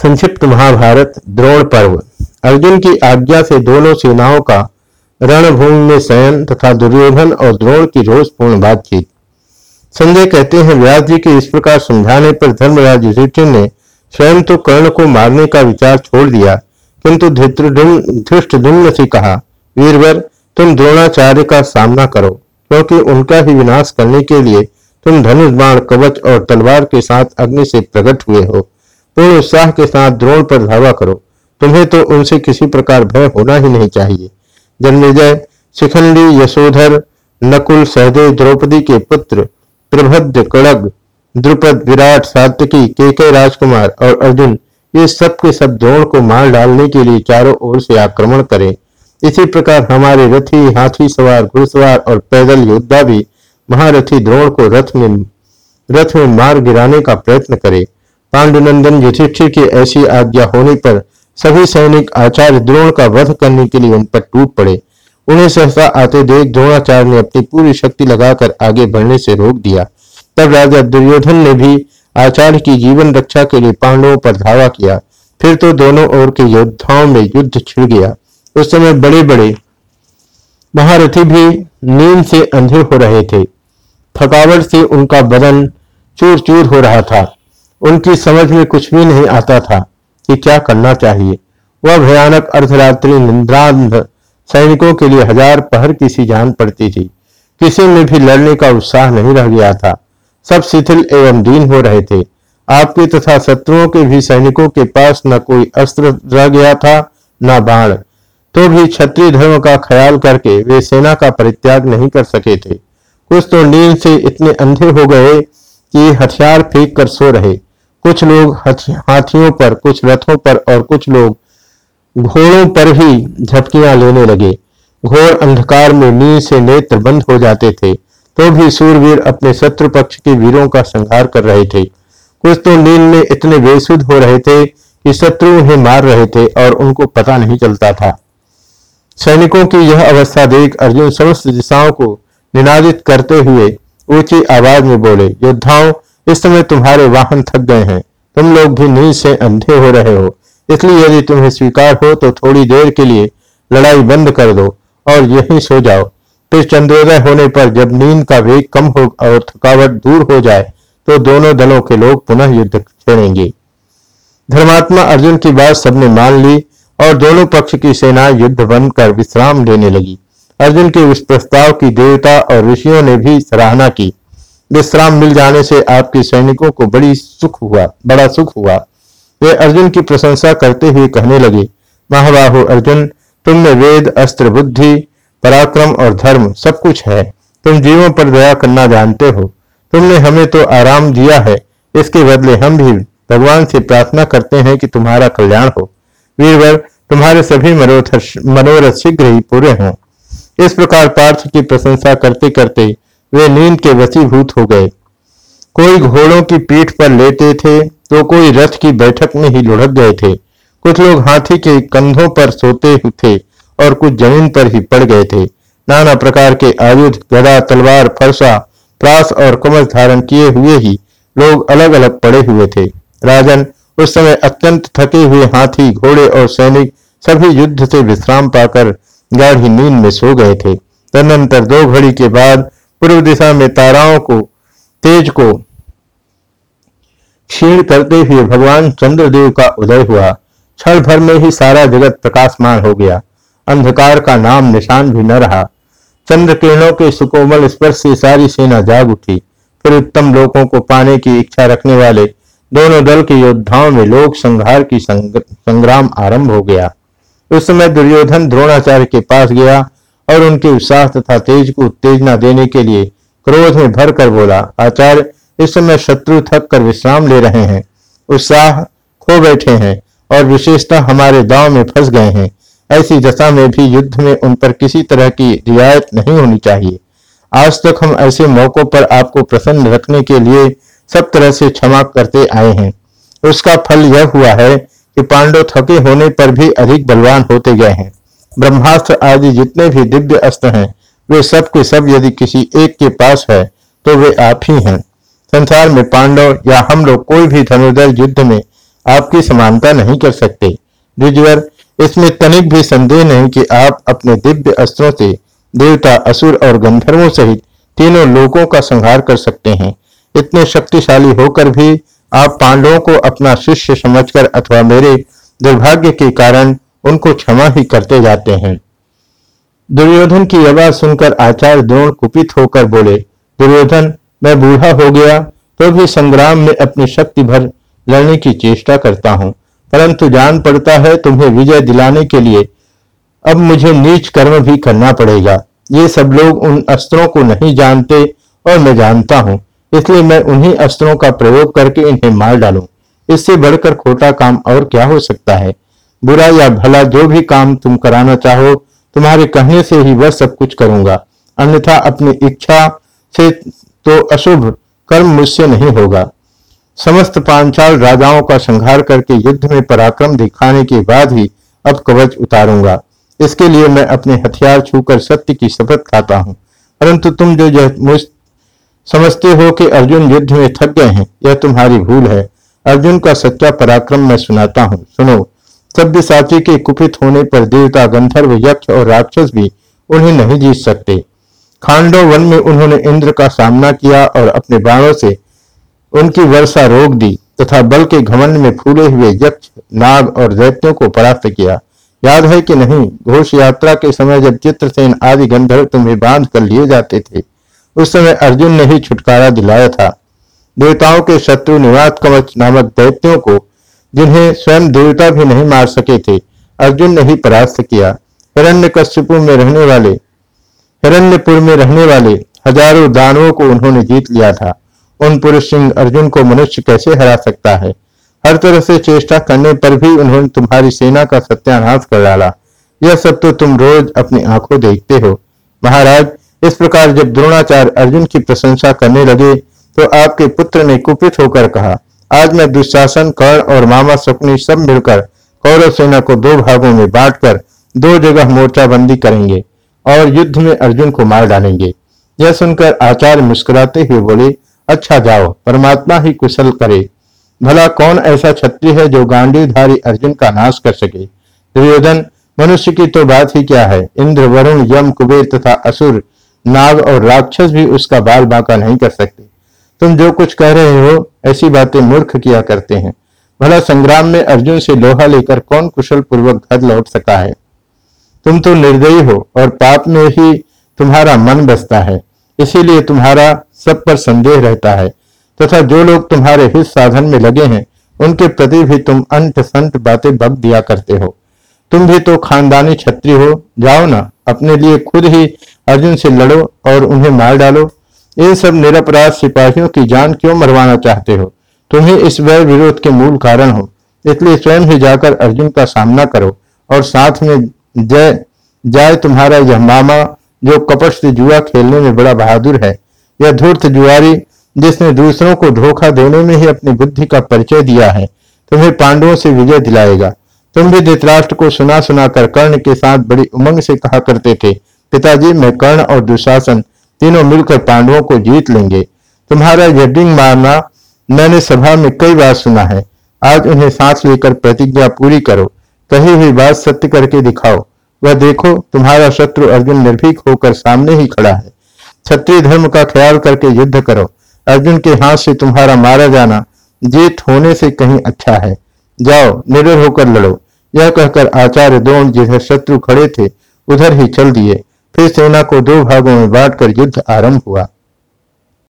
संक्षिप्त महाभारत, द्रोण पर्व। अर्जुन की आज्ञा से दोनों सेनाओं का रणभूमि में शयन तथा दुर्योधन और द्रोण की रोषपूर्ण बातचीत। संजय कहते हैं, व्यास जी के इस प्रकार समझाने पर धर्मराज युधिष्ठिर ने स्वयं तो कर्ण को मारने का विचार छोड़ दिया, किंतु धृष्टुम्न से कहा, वीरवर, तुम द्रोणाचार्य का सामना करो, क्योंकि उनका ही विनाश करने के लिए तुम धनुष बाण कवच और तलवार के साथ अग्नि से प्रकट हुए हो। पूर्ण उत्साह के साथ द्रोण पर धावा करो। तुम्हें तो उनसे किसी प्रकार भय होना ही नहीं चाहिए। जन्मेजय, शिखंडी, यशोधर, नकुल, सहदेव, द्रौपदी के पुत्र, प्रभद्र, कड़ग, द्रुपद, विराट सात्यकी के के राजकुमार और अर्जुन, ये सब के सब द्रोण को मार डालने के लिए चारों ओर से आक्रमण करें। इसी प्रकार हमारे रथी, हाथी सवार, घुड़सवार और पैदल योद्धा भी महारथी द्रोण को रथ में रथ में मार गिराने का प्रयत्न करे। पांडुनंदन युधिष्ठिर की ऐसी आज्ञा होने पर सभी सैनिक आचार्य द्रोण का वध करने के लिए उन पर टूट पड़े। उन्हें सहसा आते देख द्रोणाचार्य ने अपनी पूरी शक्ति लगाकर आगे बढ़ने से रोक दिया। तब राजा दुर्योधन ने भी आचार्य की जीवन रक्षा के लिए पांडवों पर धावा किया। फिर तो दोनों ओर के योद्धाओं में युद्ध छिड़ गया। उस समय बड़े बड़े महारथी भी नींद से अंधे हो रहे थे। थकावट से उनका बदन चूर चूर हो रहा था। उनकी समझ में कुछ भी नहीं आता था कि क्या करना चाहिए। वह भयानक अर्धरात्रि निंद्रांध सैनिकों के लिए हज़ार पहर की सी जान पड़ती थी। किसी में भी लड़ने का उत्साह नहीं रह गया था। सब शिथिल एवं दीन हो रहे थे। आपके तथा शत्रुओं के भी सैनिकों के पास न कोई अस्त्र रह गया था, न बाण। तो भी क्षत्रिय धर्म का ख्याल करके वे सेना का परित्याग नहीं कर सके थे। कुछ तो नींद से इतने अंधे हो गए कि हथियार फेंक कर सो रहे। कुछ लोग हाथियों पर, कुछ रथों पर और कुछ लोग घोड़ों पर ही झपकियाँ लेने लगे। घोर अंधकार में नींद से नेत्र बंद हो जाते थे तो भी सूरवीर अपने शत्रु पक्ष के वीरों का संहार कर रहे थे। कुछ तो नींद में इतने बेसुध हो रहे थे कि शत्रु उन्हें मार रहे थे और उनको पता नहीं चलता था। सैनिकों की यह अवस्था देख अर्जुन समस्त दिशाओं को निनादित करते हुए ऊँची आवाज़ में बोले, योद्धाओं इस समय तुम्हारे वाहन थक गए हैं। तुम लोग भी नींद से अंधे हो रहे हो। इसलिए यदि तुम्हें स्वीकार हो तो थोड़ी देर के लिए लड़ाई बंद कर दो और यहीं सो जाओ। फिर चंद्रोदय होने पर जब नींद का वेग कम हो और थकावट दूर हो जाए तो दोनों दलों के लोग पुनः युद्ध छेड़ेंगे। धर्मात्मा अर्जुन की बात सबने मान ली और दोनों पक्ष की सेना युद्ध बंद कर विश्राम लेने लगी। अर्जुन के उस प्रस्ताव की देवता और ऋषियों ने भी सराहना की। विश्राम मिल जाने से आपके सैनिकों को बड़ी सुख हुआ, बड़ा सुख हुआ। वे अर्जुन की प्रशंसा करते हुए कहने लगे महाबाहु अर्जुन तुम में वेद, अस्त्र, बुद्धि, पराक्रम और धर्म सब कुछ है। तुम जीवों पर दया करना जानते हो। तुमने हमें तो आराम दिया है। इसके बदले हम भी भगवान से प्रार्थना करते हैं कि तुम्हारा कल्याण हो। वीरवर, तुम्हारे सभी मनोरथ शीघ्र ही पूरे हों। इस प्रकार पार्थ की प्रशंसा करते करते वे नींद के वसीभूत हो गए। कोई घोड़ों की पीठ पर लेते थे तो कोई रथ की बैठक में ही लुढ़क गए थे। कुछ लोग हाथी के कंधों पर सोते थे और कुछ ज़मीन पर ही पड़ गए थे। नाना प्रकार के आयुध, गदा, तलवार, फरसा प्रास और कमल धारण किए हुए ही लोग अलग अलग पड़े हुए थे। राजन, उस समय अत्यंत थके हुए हाथी, घोड़े और सैनिक सभी युद्ध से विश्राम पाकर गाढ़ी नींद में सो गए थे। तदनंतर दो घड़ी के बाद पूर्व दिशा में ताराओं को, तेज को क्षीण करते हुए भगवान चंद्रदेव का उदय हुआ। क्षण भर में ही सारा जगत प्रकाशमान हो गया। अंधकार का नाम निशान भी न रहा। चंद्र किरणों के सुकोमल स्पर्श से सारी सेना जाग उठी। फिर उत्तम लोगों को पाने की इच्छा रखने वाले दोनों दल के योद्धाओं में लोक संहार की संग्राम आरंभ हो गया। उस समय दुर्योधन द्रोणाचार्य के पास गया। और उनके उत्साह तथा तेज को उत्तेजना देने के लिए क्रोध में भर कर बोला, आचार्य, इस समय शत्रु थक कर विश्राम ले रहे हैं। उत्साह खो बैठे हैं और विशेषता हमारे दाव में फंस गए हैं। ऐसी दशा में भी युद्ध में उन पर किसी तरह की रियायत नहीं होनी चाहिए। आज तक हम ऐसे मौकों पर आपको प्रसन्न रखने के लिए सब तरह से क्षमा करते आए हैं। उसका फल यह हुआ है कि पांडव थके होने पर भी अधिक बलवान होते गए हैं। ब्रह्मास्त्र आदि जितने भी दिव्य अस्त्र हैं, वे सब के सब यदि किसी एक के पास है तो वे आप ही हैं। संसार में पांडव या हम लोग कोई भी धनुर्धर युद्ध में आपकी समानता नहीं कर सकते। द्विजवर, इसमें तनिक भी संदेह नहीं कि आप अपने दिव्य अस्त्रों से देवता, असुर और गंधर्वों सहित तीनों लोगों का संहार कर सकते हैं। इतने शक्तिशाली होकर भी आप पांडवों को अपना शिष्य समझकर अथवा मेरे दुर्भाग्य के कारण उनको क्षमा ही करते जाते हैं। दुर्योधन की आवाज़ सुनकर आचार्य द्रोण कुपित होकर बोले, दुर्योधन, मैं बूढ़ा हो गया तो भी संग्राम में अपनी शक्ति भर लड़ने की चेष्टा करता हूँ। परंतु जान पड़ता है तुम्हें विजय दिलाने के लिए, अब मुझे नीच कर्म भी करना पड़ेगा। ये सब लोग उन अस्त्रों को नहीं जानते और मैं जानता हूँ, इसलिए मैं उन्हीं अस्त्रों का प्रयोग करके इन्हें मार डालूं। इससे बढ़कर खोटा काम और क्या हो सकता है? बुरा या भला जो भी काम तुम कराना चाहो, तुम्हारे कहने से ही वह सब कुछ करूँगा। अन्यथा अपनी इच्छा से तो अशुभ कर्म मुझसे नहीं होगा। समस्त पांचाल राजाओं का संहार करके युद्ध में पराक्रम दिखाने के बाद ही अब कवच उतारूँगा। इसके लिए मैं अपने हथियार छूकर सत्य की शपथ खाता हूँ। परंतु तुम जो मुझ समझते हो कि अर्जुन युद्ध में थक गए हैं, यह तुम्हारी भूल है। अर्जुन का सच्चा पराक्रम मैं सुनाता हूँ। सुनो सभ्य साची के कुपित होने पर देवता, गंधर्व, यक्ष और राक्षस भी उन्हें नहीं जीत सकते। खांडो वन में उन्होंने इंद्र का सामना किया और अपने बाणों से उनकी वर्षा रोक दी तथा बल के घमंड में फूले हुए यक्ष, नाग और दैत्यों को परास्त किया। याद है कि नहीं, घोष यात्रा के समय जब चित्रसेन आदि गंधर्व तुम्हें बाँध कर लिए जाते थे, उस समय अर्जुन ने ही छुटकारा दिलाया था। देवताओं के शत्रु निवात कवच नामक दैत्यों को जिन्हें स्वयं देवता भी नहीं मार सके थे। अर्जुन ने ही परास्त किया। हिरण्य कश्यपु में रहने वाले हिरण्यपुर में रहने वाले हज़ारों दानवों को उन्होंने जीत लिया था। उन पुरुष सिंह अर्जुन को मनुष्य कैसे हरा सकता है? हर तरह से चेष्टा करने पर भी उन्होंने तुम्हारी सेना का सत्यानाश कर डाला। यह सब तो तुम रोज अपनी आँखों देखते हो। महाराज, इस प्रकार जब द्रोणाचार्य अर्जुन की प्रशंसा करने लगे तो आपके पुत्र ने कुपित होकर कहा आज मैं दुशासन, कर्ण और मामा सुकनी सब मिलकर कौरव सेना को दो भागों में बांटकर दो जगह मोर्चाबंदी करेंगे और युद्ध में अर्जुन को मार डालेंगे। यह सुनकर आचार्य मुस्कुराते हुए बोले अच्छा जाओ, परमात्मा ही कुशल करे। भला कौन ऐसा क्षत्रिय है जो गांडीधारी अर्जुन का नाश कर सके? दुर्योधन, मनुष्य की तो बात ही क्या है? इंद्र, वरुण, यम, कुबेर तथा असुर, नाग और राक्षस भी उसका बाल बांका नहीं कर सकते। तुम जो कुछ कह रहे हो, ऐसी बातें मूर्ख किया करते हैं। भला संग्राम में अर्जुन से लोहा लेकर कौन कुशल पूर्वक घर लौट सका है? तुम तो निर्दयी हो और पाप में ही तुम्हारा मन बसता है। इसीलिए तुम्हारा सब पर संदेह रहता है। तथा जो लोग तुम्हारे हित साधन में लगे हैं, उनके प्रति भी तुम अंत संत बातें बक दिया करते हो। तुम भी तो खानदानी छत्री हो। जाओ ना, अपने लिए खुद ही अर्जुन से लड़ो और उन्हें मार डालो। इन सब निरपराध सिपाहियों की जान क्यों मरवाना चाहते हो? तुम्हें इस वैर विरोध के मूल कारण हो। इसलिए स्वयं ही जाकर अर्जुन का सामना करो और साथ में जय जाय तुम्हारा यह मामा, जो कपट से जुआ खेलने में बड़ा बहादुर है। यह धूर्त जुआरी, जिसने दूसरों को धोखा देने में ही अपनी बुद्धि का परिचय दिया है, तुम्हें पांडवों से विजय दिलाएगा। तुम भी धृतराष्ट्र को सुना सुना कर कर्ण के साथ बड़ी उमंग से कहा करते थे, पिताजी मैं कर्ण और दुशासन तीनों मिलकर पांडवों को जीत लेंगे। तुम्हारा यडिंग मारना मैंने सभा में कई बार सुना है। आज उन्हें सांस लेकर प्रतिज्ञा पूरी करो। कही हुई बात सत्य करके दिखाओ। वह देखो, तुम्हारा शत्रु अर्जुन निर्भीक होकर सामने ही खड़ा है। क्षत्रिय धर्म का ख्याल करके युद्ध करो। अर्जुन के हाथ से तुम्हारा मारा जाना जीत होने से कहीं अच्छा है। जाओ, निडर होकर लड़ो। यह कहकर आचार्य द्रोण, जिधर शत्रु खड़े थे, उधर ही चल दिए। फिर सेना को दो भागों में बांटकर युद्ध आरंभ हुआ।